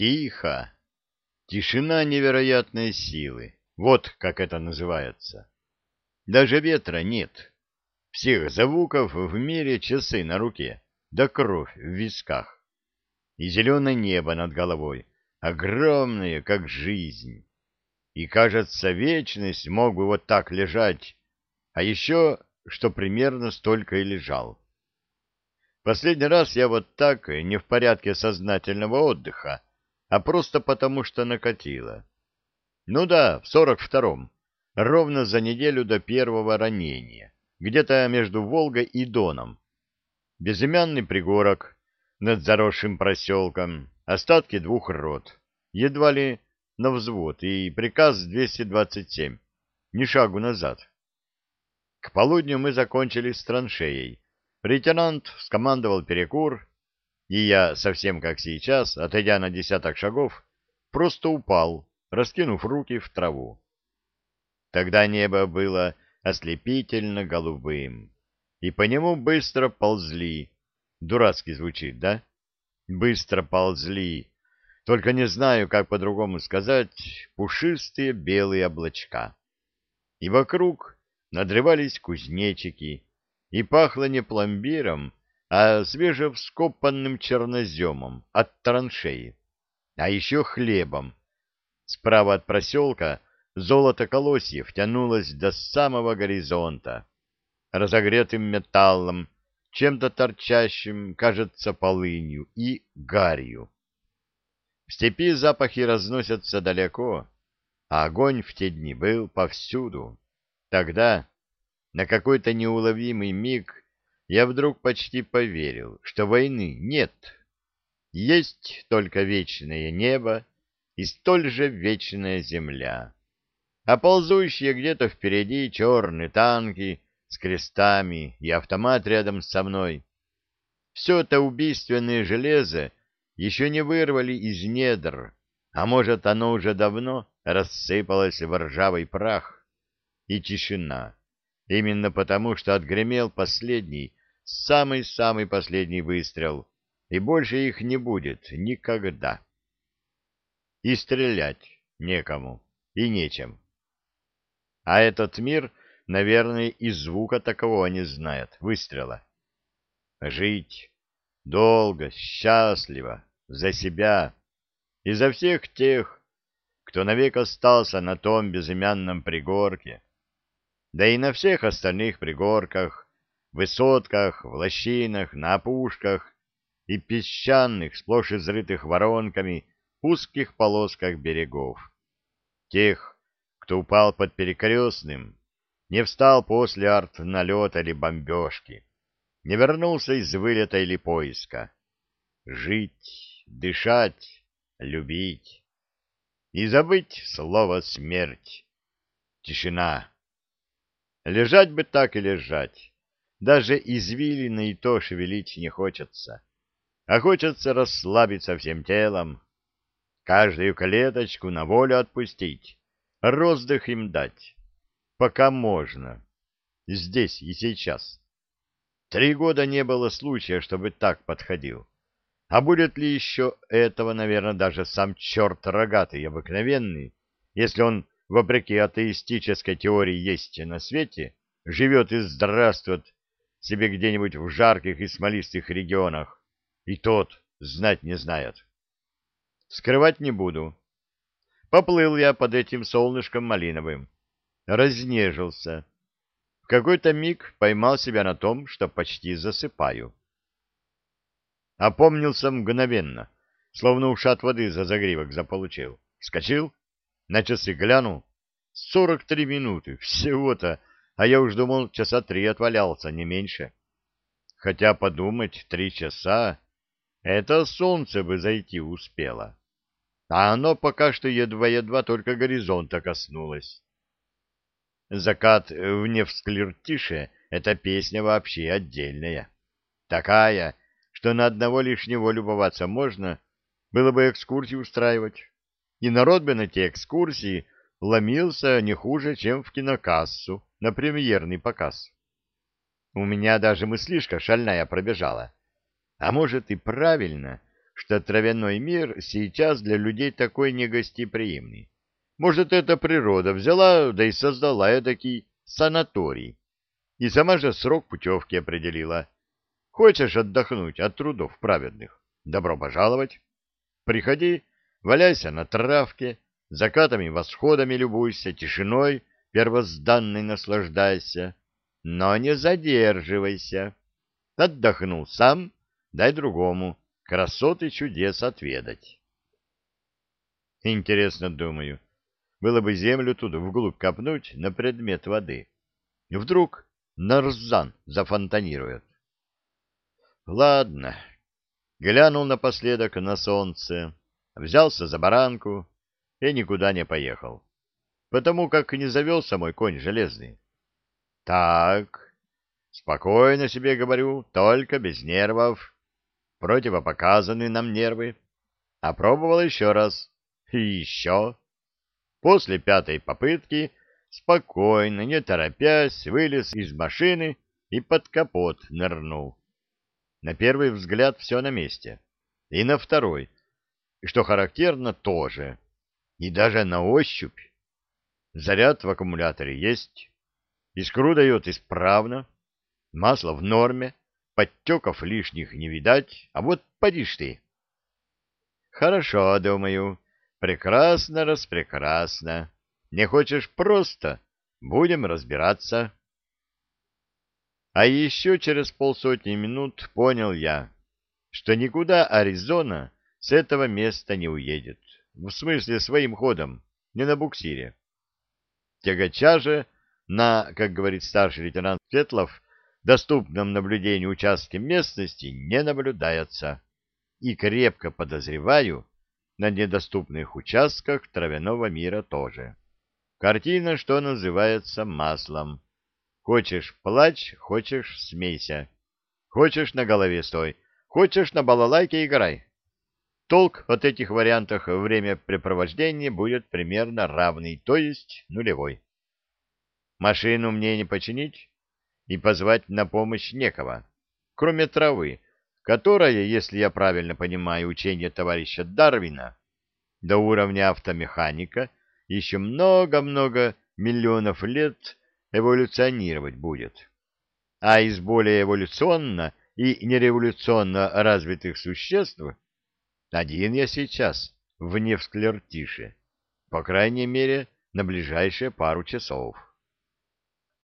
Тихо. Тишина невероятной силы. Вот как это называется. Даже ветра нет. Всех звуков в мире часы на руке, да кровь в висках. И зеленое небо над головой, огромное, как жизнь. И, кажется, вечность мог бы вот так лежать, а еще, что примерно столько и лежал. Последний раз я вот так, не в порядке сознательного отдыха, а просто потому, что накатило. Ну да, в сорок втором, ровно за неделю до первого ранения, где-то между Волгой и Доном. Безымянный пригорок над заросшим проселком, остатки двух рот, едва ли на взвод и приказ 227, ни шагу назад. К полудню мы закончили с траншеей. Лейтенант скомандовал перекур, и я, совсем как сейчас, отойдя на десяток шагов, просто упал, раскинув руки в траву. Тогда небо было ослепительно голубым, и по нему быстро ползли. Дурацки звучит, да? Быстро ползли, только не знаю, как по-другому сказать, пушистые белые облачка. И вокруг надрывались кузнечики, и пахло не пломбиром, а свежевскопанным черноземом от траншеи, а еще хлебом. Справа от проселка золото колосьев тянулось до самого горизонта, разогретым металлом, чем-то торчащим, кажется, полынью и гарью. В степи запахи разносятся далеко, а огонь в те дни был повсюду. Тогда, на какой-то неуловимый миг, я вдруг почти поверил, что войны нет. Есть только вечное небо и столь же вечная земля. А ползущие где-то впереди черные танки с крестами и автомат рядом со мной. Все это убийственное железо еще не вырвали из недр, а может, оно уже давно рассыпалось в ржавый прах. И тишина. Именно потому, что отгремел последний, самый-самый последний выстрел, и больше их не будет никогда. И стрелять некому, и нечем. А этот мир, наверное, и звука такового не знает, выстрела. Жить долго, счастливо, за себя и за всех тех, кто навек остался на том безымянном пригорке, да и на всех остальных пригорках, высотках, в лощинах, на опушках и песчаных, сплошь изрытых воронками, узких полосках берегов. Тех, кто упал под перекрестным, не встал после арт-налета или бомбежки, не вернулся из вылета или поиска. Жить, дышать, любить. И забыть слово «смерть». Тишина. Лежать бы так и лежать. Даже извилины и то шевелить не хочется. А хочется расслабиться всем телом, каждую клеточку на волю отпустить, роздых им дать, пока можно, здесь и сейчас. Три года не было случая, чтобы так подходил. А будет ли еще этого, наверное, даже сам черт рогатый обыкновенный, если он, вопреки атеистической теории есть на свете, живет и здравствует себе где-нибудь в жарких и смолистых регионах, и тот знать не знает. Скрывать не буду. Поплыл я под этим солнышком малиновым, разнежился, какой-то миг поймал себя на том, что почти засыпаю. Опомнился мгновенно, словно ушат воды за загривок заполучил. Вскочил, на часы глянул. Сорок три минуты, всего-то, а я уж думал, часа три отвалялся, не меньше. Хотя подумать, три часа — это солнце бы зайти успело. А оно пока что едва-едва только горизонта коснулось. Закат в Невсклиртише — это песня вообще отдельная. Такая, что на одного лишнего любоваться можно, было бы экскурсии устраивать. И народ бы на те экскурсии ломился не хуже, чем в кинокассу на премьерный показ. У меня даже мыслишка шальная пробежала. А может и правильно, что травяной мир сейчас для людей такой негостеприимный. Может, это природа взяла, да и создала эдакий санаторий. И сама же срок путевки определила. Хочешь отдохнуть от трудов праведных? Добро пожаловать. Приходи, валяйся на травке, закатами, восходами любуйся, тишиной первозданной наслаждайся, но не задерживайся. Отдохнул сам, дай другому красоты чудес отведать. Интересно, думаю, было бы землю туда вглубь копнуть на предмет воды. Вдруг нарзан зафонтанирует. Ладно. Глянул напоследок на солнце, взялся за баранку и никуда не поехал, потому как не завелся мой конь железный. Так, спокойно себе говорю, только без нервов. Противопоказаны нам нервы. Опробовал еще раз. И еще. После пятой попытки спокойно, не торопясь, вылез из машины и под капот нырнул. На первый взгляд все на месте. И на второй. Что характерно, тоже. И даже на ощупь. Заряд в аккумуляторе есть. Искру дает исправно. Масло в норме. Подтеков лишних не видать. А вот поди ты. Хорошо, думаю. Прекрасно, распрекрасно. Не хочешь просто? Будем разбираться. А еще через полсотни минут понял я, что никуда Аризона с этого места не уедет. В смысле, своим ходом, не на буксире. Тягача же на, как говорит старший лейтенант Светлов, доступном наблюдению участке местности не наблюдается. И крепко подозреваю, на недоступных участках травяного мира тоже. Картина, что называется, маслом. Хочешь — плачь, хочешь — смейся. Хочешь — на голове стой, хочешь — на балалайке играй. Толк от этих вариантов времяпрепровождения будет примерно равный, то есть нулевой. Машину мне не починить и позвать на помощь некого, кроме травы, которая, если я правильно понимаю учение товарища Дарвина, до уровня автомеханика еще много-много миллионов лет эволюционировать будет. А из более эволюционно и нереволюционно развитых существ один я сейчас в Невсклертише, по крайней мере, на ближайшие пару часов.